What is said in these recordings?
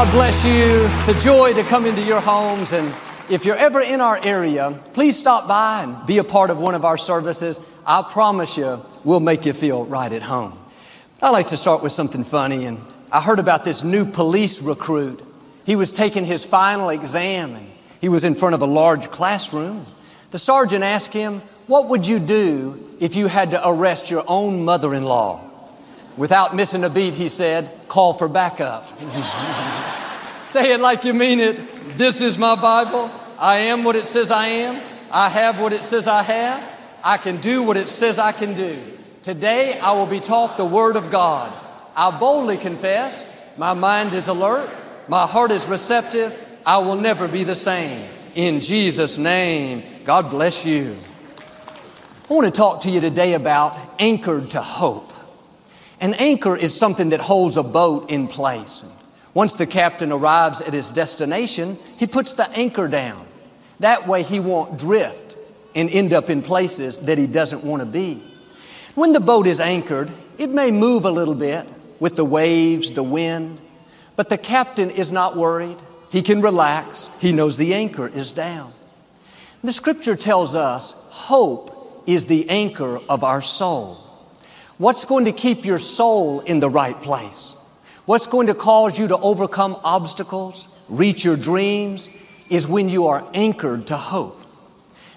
God bless you. It's a joy to come into your homes. And if you're ever in our area, please stop by and be a part of one of our services. I promise you, we'll make you feel right at home. I like to start with something funny. And I heard about this new police recruit. He was taking his final exam and he was in front of a large classroom. The sergeant asked him, What would you do if you had to arrest your own mother in law? Without missing a beat, he said, Call for backup. Say it like you mean it. This is my Bible. I am what it says I am. I have what it says I have. I can do what it says I can do. Today I will be taught the Word of God. I boldly confess, my mind is alert, my heart is receptive, I will never be the same. In Jesus' name, God bless you. I want to talk to you today about anchored to hope. An anchor is something that holds a boat in place. Once the captain arrives at his destination, he puts the anchor down. That way he won't drift and end up in places that he doesn't want to be. When the boat is anchored, it may move a little bit with the waves, the wind, but the captain is not worried. He can relax. He knows the anchor is down. The scripture tells us hope is the anchor of our soul. What's going to keep your soul in the right place? What's going to cause you to overcome obstacles, reach your dreams, is when you are anchored to hope.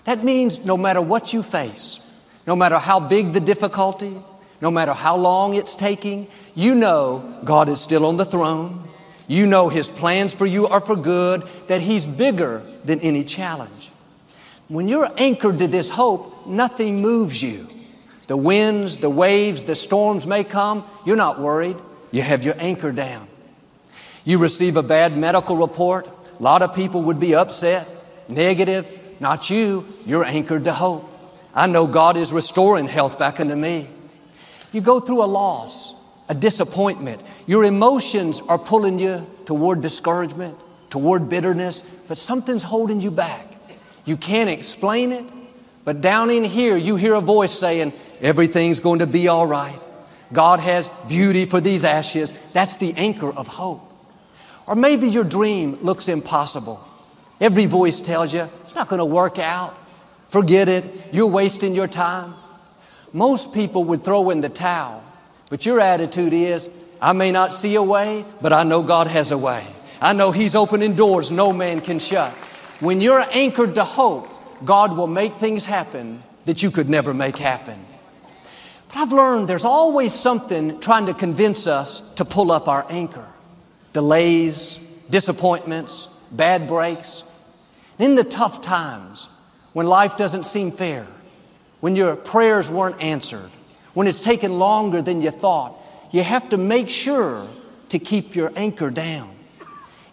That means no matter what you face, no matter how big the difficulty, no matter how long it's taking, you know God is still on the throne. You know His plans for you are for good, that He's bigger than any challenge. When you're anchored to this hope, nothing moves you. The winds, the waves, the storms may come, you're not worried. You have your anchor down. You receive a bad medical report, a lot of people would be upset, negative. Not you, you're anchored to hope. I know God is restoring health back into me. You go through a loss, a disappointment. Your emotions are pulling you toward discouragement, toward bitterness, but something's holding you back. You can't explain it, but down in here, you hear a voice saying, Everything's going to be all right. God has beauty for these ashes. That's the anchor of hope. Or maybe your dream looks impossible. Every voice tells you it's not going to work out. Forget it. You're wasting your time. Most people would throw in the towel, but your attitude is I may not see a way, but I know God has a way. I know He's opening doors no man can shut. When you're anchored to hope, God will make things happen that you could never make happen. But I've learned there's always something trying to convince us to pull up our anchor delays, disappointments, bad breaks. In the tough times, when life doesn't seem fair, when your prayers weren't answered, when it's taken longer than you thought, you have to make sure to keep your anchor down.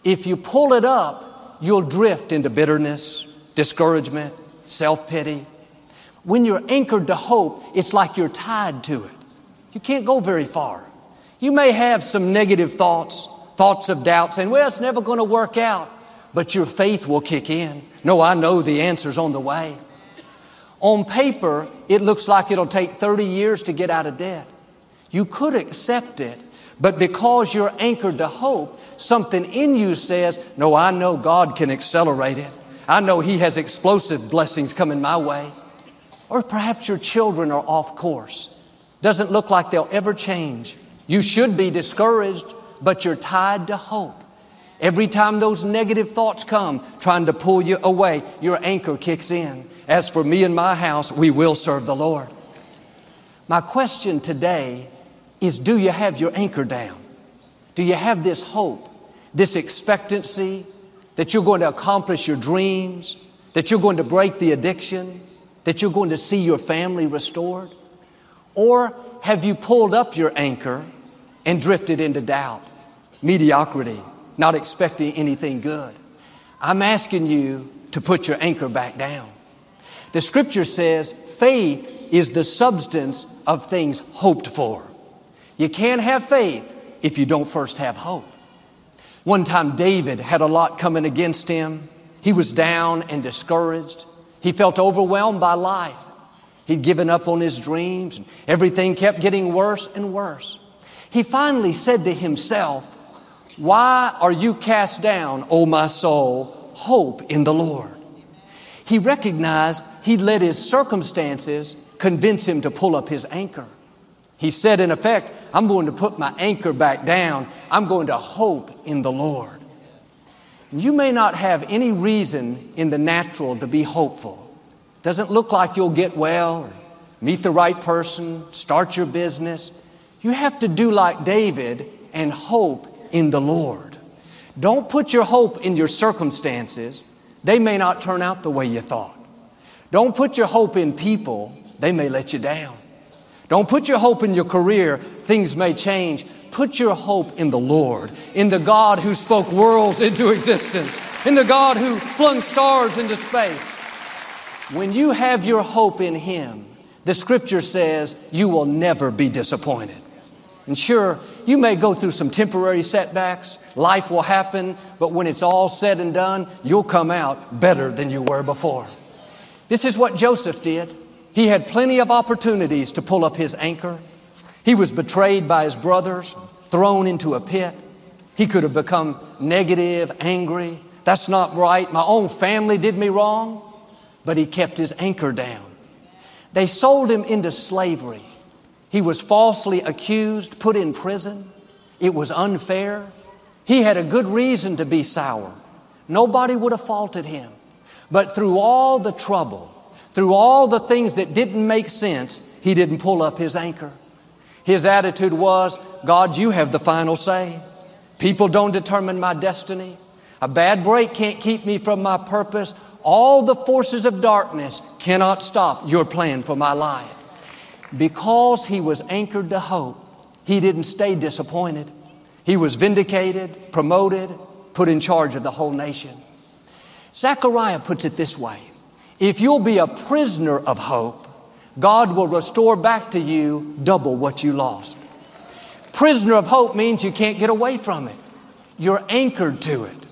If you pull it up, you'll drift into bitterness, discouragement, self pity. When you're anchored to hope, it's like you're tied to it. You can't go very far. You may have some negative thoughts, thoughts of doubt, saying, well, it's never going to work out. But your faith will kick in. No, I know the answer's on the way. On paper, it looks like it'll take 30 years to get out of debt. You could accept it, but because you're anchored to hope, something in you says, No, I know God can accelerate it. I know He has explosive blessings coming my way. Or perhaps your children are off course. Doesn't look like they'll ever change. You should be discouraged but you're tied to hope. Every time those negative thoughts come, trying to pull you away, your anchor kicks in. As for me and my house, we will serve the Lord. My question today is do you have your anchor down? Do you have this hope, this expectancy that you're going to accomplish your dreams, that you're going to break the addiction, that you're going to see your family restored? Or have you pulled up your anchor and drifted into doubt? mediocrity, not expecting anything good. I'm asking you to put your anchor back down. The scripture says faith is the substance of things hoped for. You can't have faith if you don't first have hope. One time, David had a lot coming against him. He was down and discouraged. He felt overwhelmed by life. He'd given up on his dreams, and everything kept getting worse and worse. He finally said to himself, Why are you cast down, O my soul? Hope in the Lord. He recognized he'd let his circumstances convince him to pull up his anchor. He said, in effect, I'm going to put my anchor back down. I'm going to hope in the Lord. You may not have any reason in the natural to be hopeful. Doesn't look like you'll get well, meet the right person, start your business. You have to do like David and hope in the Lord. Don't put your hope in your circumstances. They may not turn out the way you thought. Don't put your hope in people. They may let you down. Don't put your hope in your career. Things may change. Put your hope in the Lord, in the God who spoke worlds into existence, in the God who flung stars into space. When you have your hope in Him, the scripture says you will never be disappointed. And sure, you may go through some temporary setbacks, life will happen, but when it's all said and done, you'll come out better than you were before. This is what Joseph did. He had plenty of opportunities to pull up his anchor. He was betrayed by his brothers, thrown into a pit. He could have become negative, angry. That's not right. My own family did me wrong. But he kept his anchor down. They sold him into slavery. He was falsely accused, put in prison. It was unfair. He had a good reason to be sour. Nobody would have faulted him. But through all the trouble, through all the things that didn't make sense, he didn't pull up his anchor. His attitude was, God, you have the final say. People don't determine my destiny. A bad break can't keep me from my purpose. All the forces of darkness cannot stop your plan for my life. Because he was anchored to hope, he didn't stay disappointed. He was vindicated, promoted, put in charge of the whole nation. Zechariah puts it this way If you'll be a prisoner of hope, God will restore back to you double what you lost. Prisoner of hope means you can't get away from it, you're anchored to it.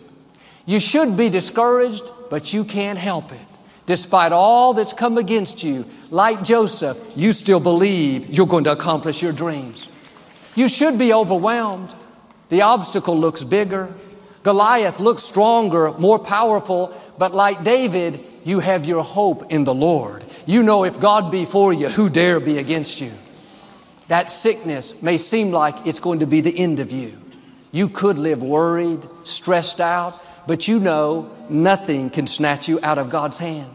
You should be discouraged, but you can't help it. Despite all that's come against you, like Joseph, you still believe you're going to accomplish your dreams. You should be overwhelmed. The obstacle looks bigger. Goliath looks stronger, more powerful, but like David, you have your hope in the Lord. You know if God be for you, who dare be against you? That sickness may seem like it's going to be the end of you. You could live worried, stressed out, but you know nothing can snatch you out of God's hand.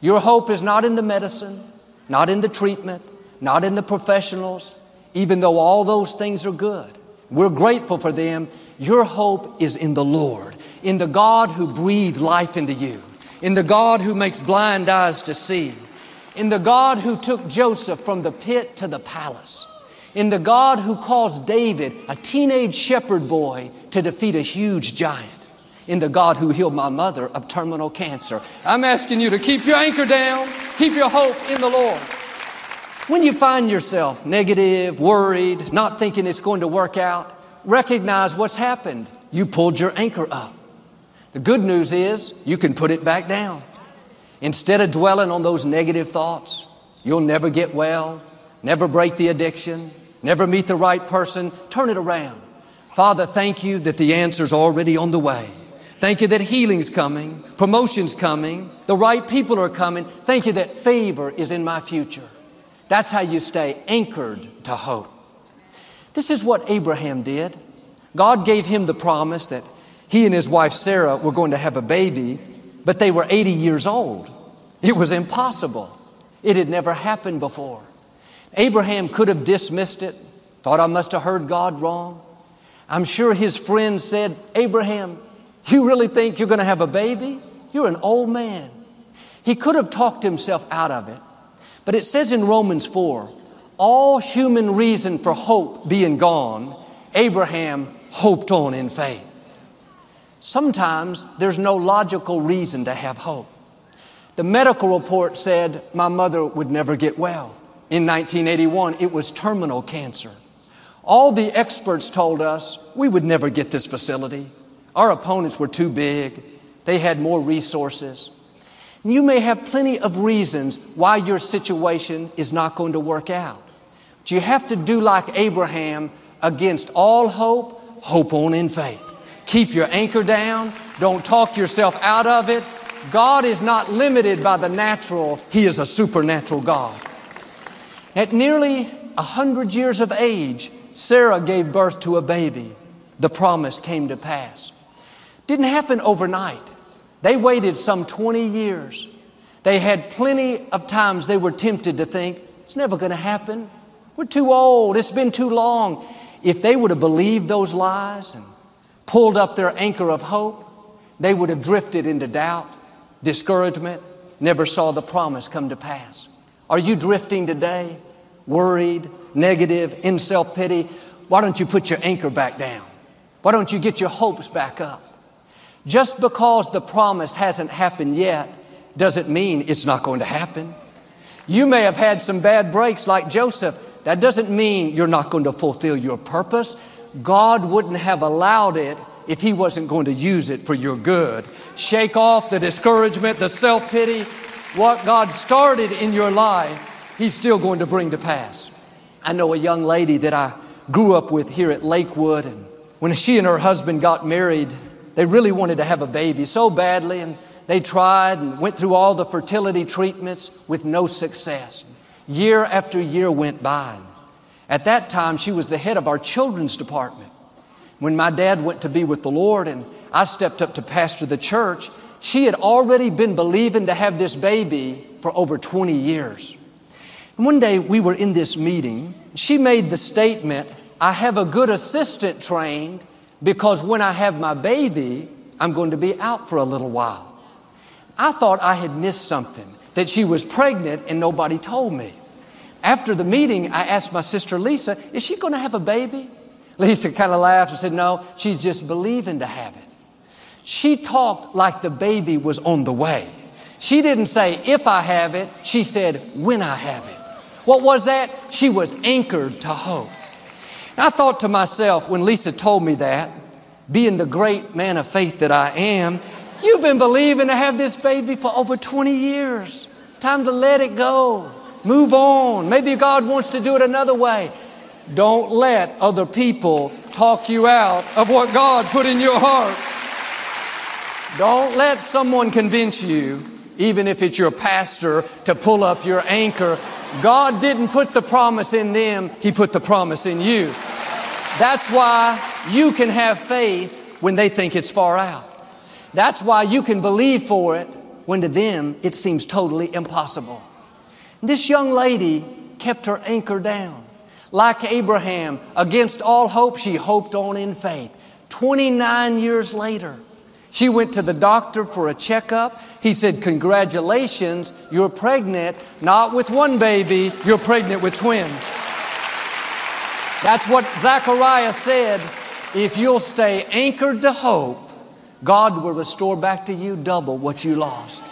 Your hope is not in the medicine, not in the treatment, not in the professionals, even though all those things are good. We're grateful for them. Your hope is in the Lord, in the God who breathed life into you, in the God who makes blind eyes to see, in the God who took Joseph from the pit to the palace, in the God who caused David, a teenage shepherd boy, to defeat a huge giant in the God who healed my mother of terminal cancer. I'm asking you to keep your anchor down, keep your hope in the Lord. When you find yourself negative, worried, not thinking it's going to work out, recognize what's happened. You pulled your anchor up. The good news is you can put it back down. Instead of dwelling on those negative thoughts, you'll never get well, never break the addiction, never meet the right person, turn it around. Father, thank you that the answer's already on the way. Thank you that healing's coming, promotion's coming, the right people are coming. Thank you that favor is in my future. That's how you stay anchored to hope. This is what Abraham did. God gave him the promise that he and his wife Sarah were going to have a baby, but they were 80 years old. It was impossible. It had never happened before. Abraham could have dismissed it, thought I must have heard God wrong. I'm sure his friends said, Abraham, you really think you're going to have a baby? You're an old man. He could have talked himself out of it. But it says in Romans 4 all human reason for hope being gone, Abraham hoped on in faith. Sometimes there's no logical reason to have hope. The medical report said my mother would never get well. In 1981, it was terminal cancer. All the experts told us we would never get this facility. Our opponents were too big. They had more resources. You may have plenty of reasons why your situation is not going to work out. But you have to do like Abraham against all hope, hope on in faith. Keep your anchor down. Don't talk yourself out of it. God is not limited by the natural. He is a supernatural God. At nearly a hundred years of age, Sarah gave birth to a baby. The promise came to pass. Didn't happen overnight. They waited some 20 years. They had plenty of times they were tempted to think, it's never going to happen. We're too old. It's been too long. If they would have believed those lies and pulled up their anchor of hope, they would have drifted into doubt, discouragement, never saw the promise come to pass. Are you drifting today? Worried, negative, in self pity? Why don't you put your anchor back down? Why don't you get your hopes back up? Just because the promise hasn't happened yet doesn't mean it's not going to happen. You may have had some bad breaks like Joseph. That doesn't mean you're not going to fulfill your purpose. God wouldn't have allowed it if He wasn't going to use it for your good. Shake off the discouragement, the self pity. What God started in your life, He's still going to bring to pass. I know a young lady that I grew up with here at Lakewood, and when she and her husband got married, they really wanted to have a baby so badly, and they tried and went through all the fertility treatments with no success. Year after year went by. At that time, she was the head of our children's department. When my dad went to be with the Lord and I stepped up to pastor the church, she had already been believing to have this baby for over 20 years. And one day we were in this meeting. She made the statement, I have a good assistant trained because when I have my baby, I'm going to be out for a little while. I thought I had missed something, that she was pregnant and nobody told me. After the meeting, I asked my sister Lisa, Is she going to have a baby? Lisa kind of laughed and said, No, she's just believing to have it. She talked like the baby was on the way. She didn't say, If I have it, she said, When I have it. What was that? She was anchored to hope. And I thought to myself when Lisa told me that, being the great man of faith that I am, you've been believing to have this baby for over 20 years. Time to let it go. Move on. Maybe God wants to do it another way. Don't let other people talk you out of what God put in your heart. Don't let someone convince you, even if it's your pastor, to pull up your anchor. God didn't put the promise in them, He put the promise in you. That's why you can have faith when they think it's far out. That's why you can believe for it when to them it seems totally impossible. This young lady kept her anchor down. Like Abraham, against all hope, she hoped on in faith. 29 years later, she went to the doctor for a checkup. He said, Congratulations, you're pregnant, not with one baby, you're pregnant with twins. That's what Zechariah said. If you'll stay anchored to hope, God will restore back to you double what you lost.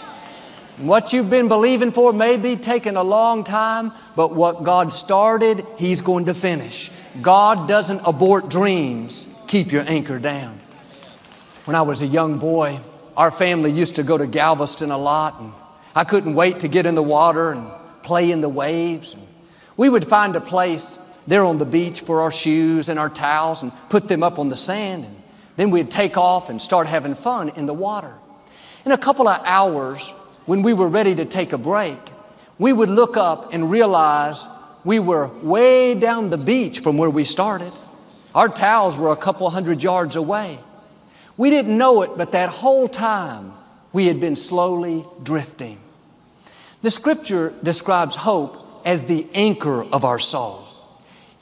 What you've been believing for may be taking a long time, but what God started, He's going to finish. God doesn't abort dreams. Keep your anchor down. When I was a young boy, our family used to go to Galveston a lot, and I couldn't wait to get in the water and play in the waves. We would find a place there on the beach for our shoes and our towels and put them up on the sand. And then we'd take off and start having fun in the water. In a couple of hours, when we were ready to take a break, we would look up and realize we were way down the beach from where we started. Our towels were a couple hundred yards away. We didn't know it, but that whole time we had been slowly drifting. The scripture describes hope as the anchor of our soul.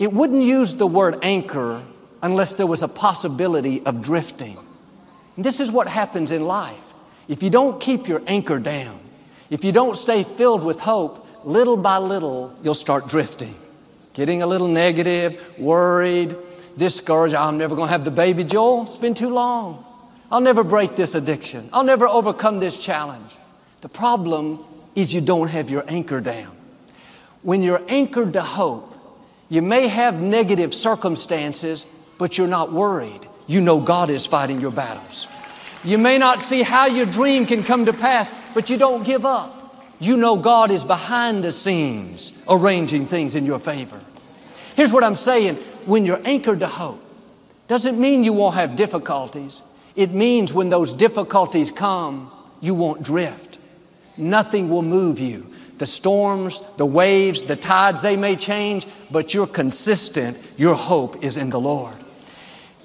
It wouldn't use the word anchor unless there was a possibility of drifting. And this is what happens in life. If you don't keep your anchor down, if you don't stay filled with hope, little by little, you'll start drifting, getting a little negative, worried, discouraged. I'm never going to have the baby, Joel. It's been too long. I'll never break this addiction. I'll never overcome this challenge. The problem is you don't have your anchor down. When you're anchored to hope, you may have negative circumstances, but you're not worried. You know God is fighting your battles. You may not see how your dream can come to pass, but you don't give up. You know God is behind the scenes arranging things in your favor. Here's what I'm saying when you're anchored to hope, Doesn't mean you won't have difficulties. It means when those difficulties come, you won't drift. Nothing will move you. The storms, the waves, the tides, they may change, but you're consistent. Your hope is in the Lord.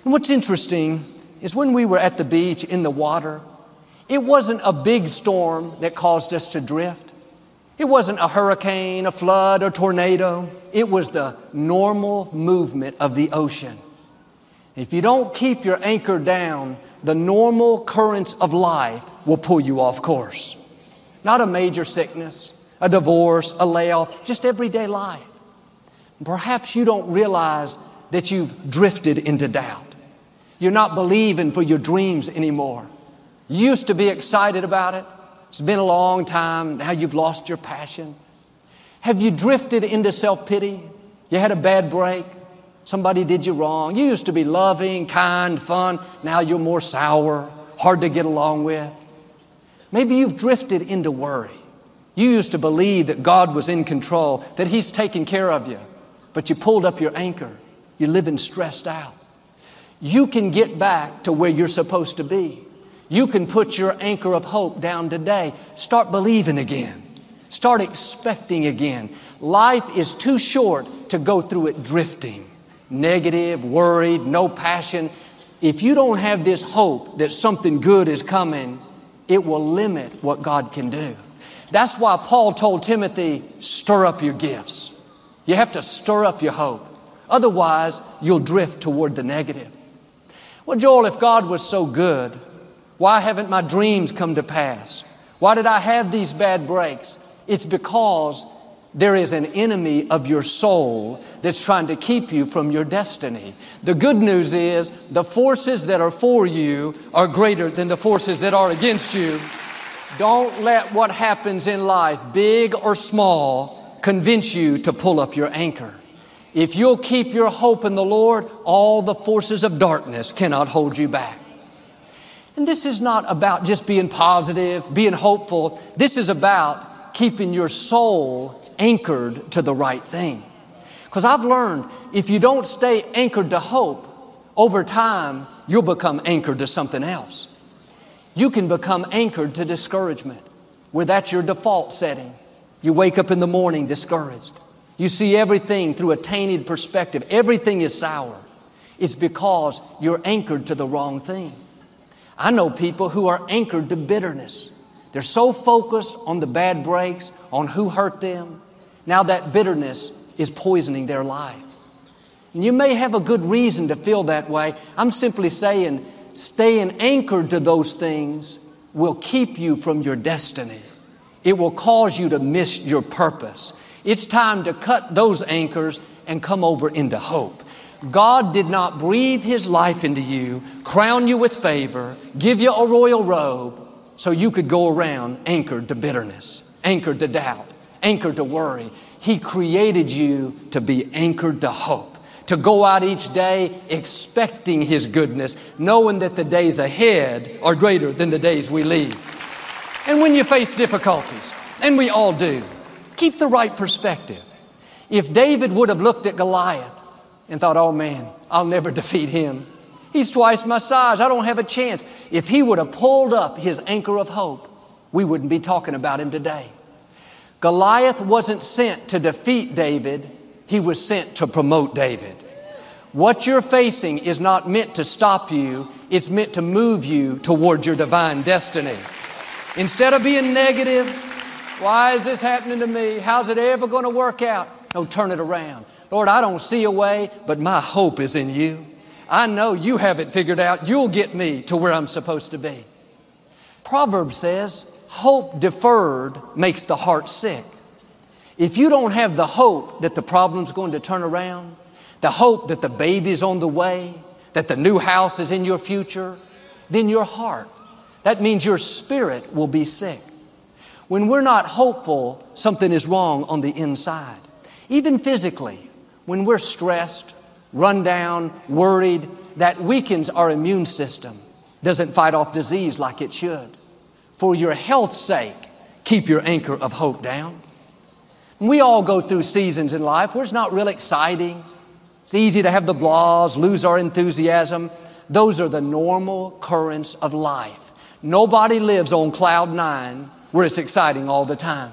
And what's interesting is when we were at the beach in the water, it wasn't a big storm that caused us to drift. It wasn't a hurricane, a flood, a tornado. It was the normal movement of the ocean. If you don't keep your anchor down, the normal currents of life will pull you off course. Not a major sickness, a divorce, a layoff, just everyday life. Perhaps you don't realize that you've drifted into doubt. You're not believing for your dreams anymore. You used to be excited about it. It's been a long time. Now you've lost your passion. Have you drifted into self pity? You had a bad break. Somebody did you wrong. You used to be loving, kind, fun. Now you're more sour, hard to get along with. Maybe you've drifted into worry. You used to believe that God was in control, that He's taking care of you, but you pulled up your anchor. You're living stressed out. You can get back to where you're supposed to be. You can put your anchor of hope down today. Start believing again. Start expecting again. Life is too short to go through it drifting, negative, worried, no passion. If you don't have this hope that something good is coming, it will limit what God can do. That's why Paul told Timothy, stir up your gifts. You have to stir up your hope. Otherwise, you'll drift toward the negative. Well, Joel, if God was so good, why haven't my dreams come to pass? Why did I have these bad breaks? It's because there is an enemy of your soul that's trying to keep you from your destiny. The good news is the forces that are for you are greater than the forces that are against you. Don't let what happens in life, big or small, convince you to pull up your anchor. If you'll keep your hope in the Lord, all the forces of darkness cannot hold you back. And this is not about just being positive, being hopeful. This is about keeping your soul anchored to the right thing. Because I've learned if you don't stay anchored to hope, over time, you'll become anchored to something else. You can become anchored to discouragement, where that's your default setting. You wake up in the morning discouraged. You see everything through a tainted perspective. Everything is sour. It's because you're anchored to the wrong thing. I know people who are anchored to bitterness. They're so focused on the bad breaks, on who hurt them. Now that bitterness is poisoning their life. And you may have a good reason to feel that way. I'm simply saying staying anchored to those things will keep you from your destiny. It will cause you to miss your purpose. It's time to cut those anchors and come over into hope. God did not breathe His life into you, crown you with favor, give you a royal robe so you could go around anchored to bitterness, anchored to doubt, anchored to worry. He created you to be anchored to hope, to go out each day expecting His goodness, knowing that the days ahead are greater than the days we leave. And when you face difficulties, and we all do, Keep the right perspective. If David would have looked at Goliath and thought, oh man, I'll never defeat him. He's twice my size. I don't have a chance. If he would have pulled up his anchor of hope, we wouldn't be talking about him today. Goliath wasn't sent to defeat David, he was sent to promote David. What you're facing is not meant to stop you, it's meant to move you toward your divine destiny. Instead of being negative, why is this happening to me? How's it ever going to work out? No, turn it around. Lord, I don't see a way, but my hope is in you. I know you have it figured out. You'll get me to where I'm supposed to be. Proverbs says, hope deferred makes the heart sick. If you don't have the hope that the problem's going to turn around, the hope that the baby's on the way, that the new house is in your future, then your heart, that means your spirit will be sick. When we're not hopeful, something is wrong on the inside. Even physically, when we're stressed, run down, worried, that weakens our immune system, doesn't fight off disease like it should. For your health's sake, keep your anchor of hope down. We all go through seasons in life where it's not real exciting. It's easy to have the blahs, lose our enthusiasm. Those are the normal currents of life. Nobody lives on cloud nine where it's exciting all the time.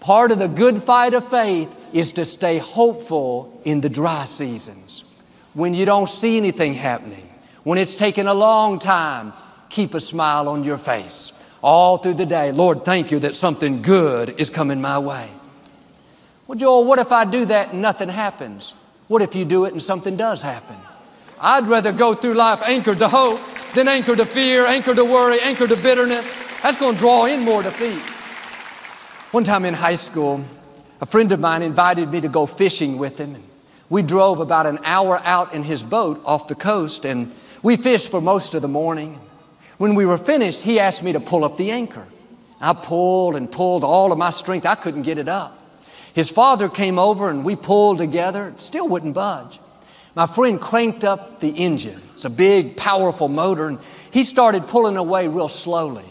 Part of the good fight of faith is to stay hopeful in the dry seasons. When you don't see anything happening, when it's taken a long time, keep a smile on your face all through the day. Lord, thank you that something good is coming my way. Well, Joel, what if I do that and nothing happens? What if you do it and something does happen? I'd rather go through life anchored to hope than anchored to fear, anchored to worry, anchored to bitterness. That's going to draw in more defeat. One time in high school, a friend of mine invited me to go fishing with him. We drove about an hour out in his boat off the coast and we fished for most of the morning. When we were finished, he asked me to pull up the anchor. I pulled and pulled all of my strength. I couldn't get it up. His father came over and we pulled together. It still wouldn't budge. My friend cranked up the engine. It's a big, powerful motor, and he started pulling away real slowly,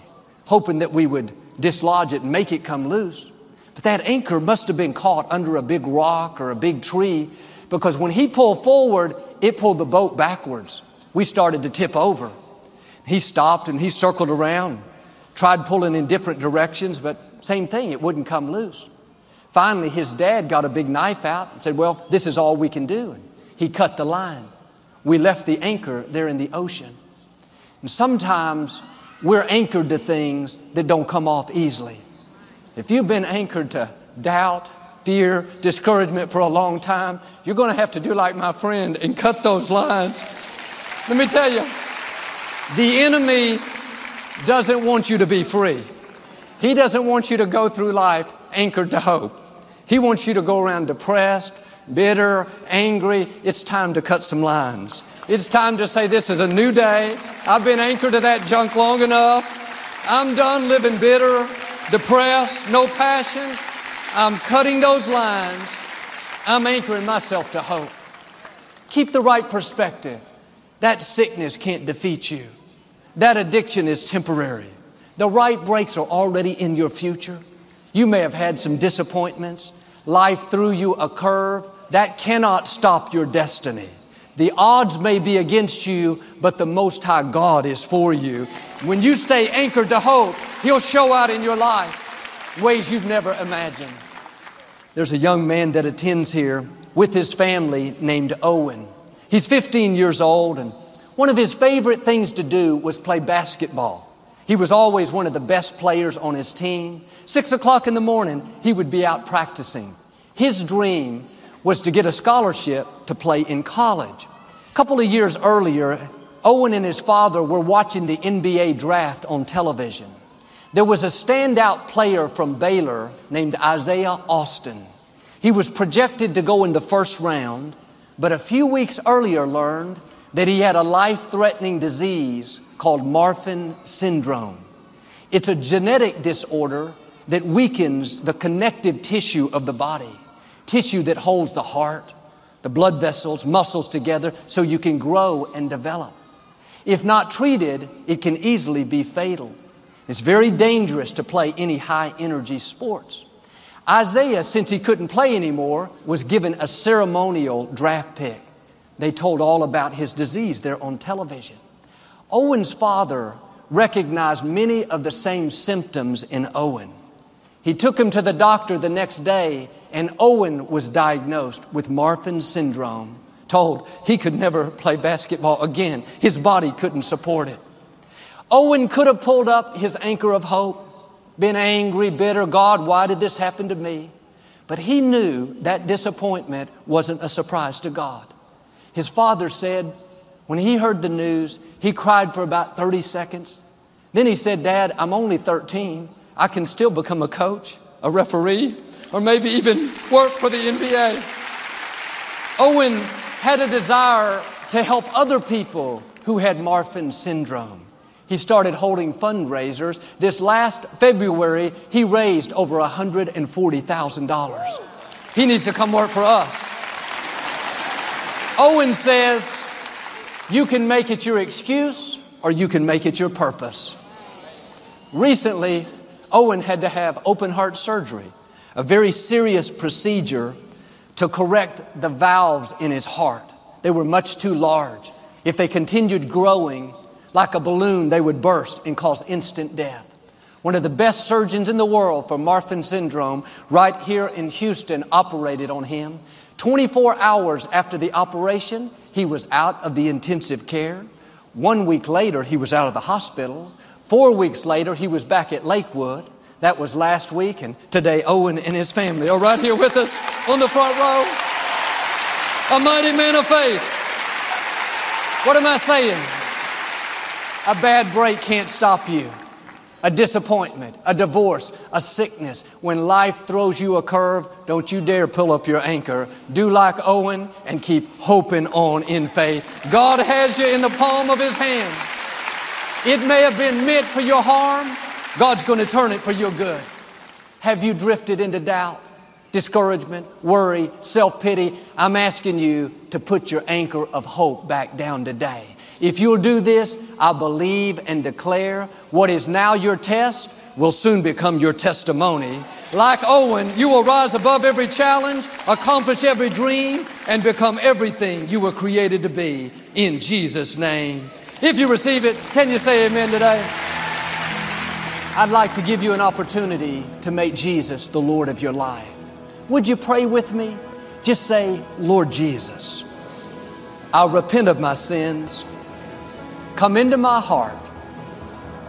hoping that we would dislodge it and make it come loose. But that anchor must have been caught under a big rock or a big tree because when he pulled forward, it pulled the boat backwards. We started to tip over. He stopped and he circled around, tried pulling in different directions, but same thing, it wouldn't come loose. Finally, his dad got a big knife out and said, Well, this is all we can do. And he cut the line. We left the anchor there in the ocean. And sometimes we're anchored to things that don't come off easily. If you've been anchored to doubt, fear, discouragement for a long time, you're going to have to do like my friend and cut those lines. Let me tell you, the enemy doesn't want you to be free. He doesn't want you to go through life anchored to hope. He wants you to go around depressed, bitter, angry. It's time to cut some lines. It's time to say, This is a new day. I've been anchored to that junk long enough. I'm done living bitter, depressed, no passion. I'm cutting those lines. I'm anchoring myself to hope. Keep the right perspective. That sickness can't defeat you. That addiction is temporary. The right breaks are already in your future. You may have had some disappointments. Life threw you a curve. That cannot stop your destiny. The odds may be against you, but the Most High God is for you. When you stay anchored to hope, He'll show out in your life ways you've never imagined. There's a young man that attends here with his family named Owen. He's 15 years old, and one of his favorite things to do was play basketball. He was always one of the best players on his team. Six o'clock in the morning, he would be out practicing. His dream was to get a scholarship to play in college. A couple of years earlier, Owen and his father were watching the NBA draft on television. There was a standout player from Baylor named Isaiah Austin. He was projected to go in the first round, but a few weeks earlier learned that he had a life threatening disease called Marfan syndrome. It's a genetic disorder that weakens the connective tissue of the body, tissue that holds the heart, the blood vessels, muscles together so you can grow and develop. If not treated, it can easily be fatal. It's very dangerous to play any high energy sports. Isaiah, since he couldn't play anymore, was given a ceremonial draft pick. They told all about his disease there on television. Owen's father recognized many of the same symptoms in Owen. He took him to the doctor the next day, and Owen was diagnosed with Marfan syndrome, told he could never play basketball again. His body couldn't support it. Owen could have pulled up his anchor of hope, been angry, bitter, God, why did this happen to me? But he knew that disappointment wasn't a surprise to God. His father said, when he heard the news, he cried for about 30 seconds. Then he said, Dad, I'm only 13. I can still become a coach, a referee, or maybe even work for the NBA. Owen had a desire to help other people who had Marfan syndrome. He started holding fundraisers. This last February, he raised over $140,000. He needs to come work for us. Owen says, You can make it your excuse or you can make it your purpose. Recently, Owen had to have open heart surgery, a very serious procedure to correct the valves in his heart. They were much too large. If they continued growing like a balloon, they would burst and cause instant death. One of the best surgeons in the world for Marfan syndrome, right here in Houston, operated on him. 24 hours after the operation, he was out of the intensive care. One week later, he was out of the hospital. Four weeks later, he was back at Lakewood. That was last week, and today Owen and his family are right here with us on the front row. A mighty man of faith. What am I saying? A bad break can't stop you. A disappointment, a divorce, a sickness. When life throws you a curve, don't you dare pull up your anchor. Do like Owen and keep hoping on in faith. God has you in the palm of his hand. It may have been meant for your harm, God's going to turn it for your good. Have you drifted into doubt, discouragement, worry, self pity? I'm asking you to put your anchor of hope back down today. If you'll do this, I believe and declare what is now your test will soon become your testimony. Like Owen, you will rise above every challenge, accomplish every dream, and become everything you were created to be in Jesus' name. If you receive it, can you say amen today? I'd like to give you an opportunity to make Jesus the Lord of your life. Would you pray with me? Just say, Lord Jesus, I repent of my sins. Come into my heart.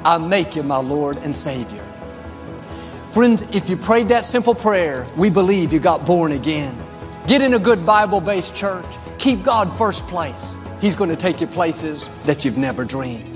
I make you my Lord and Savior. Friends, if you prayed that simple prayer, we believe you got born again. Get in a good Bible based church. Keep God first place. He's going to take you places that you've never dreamed.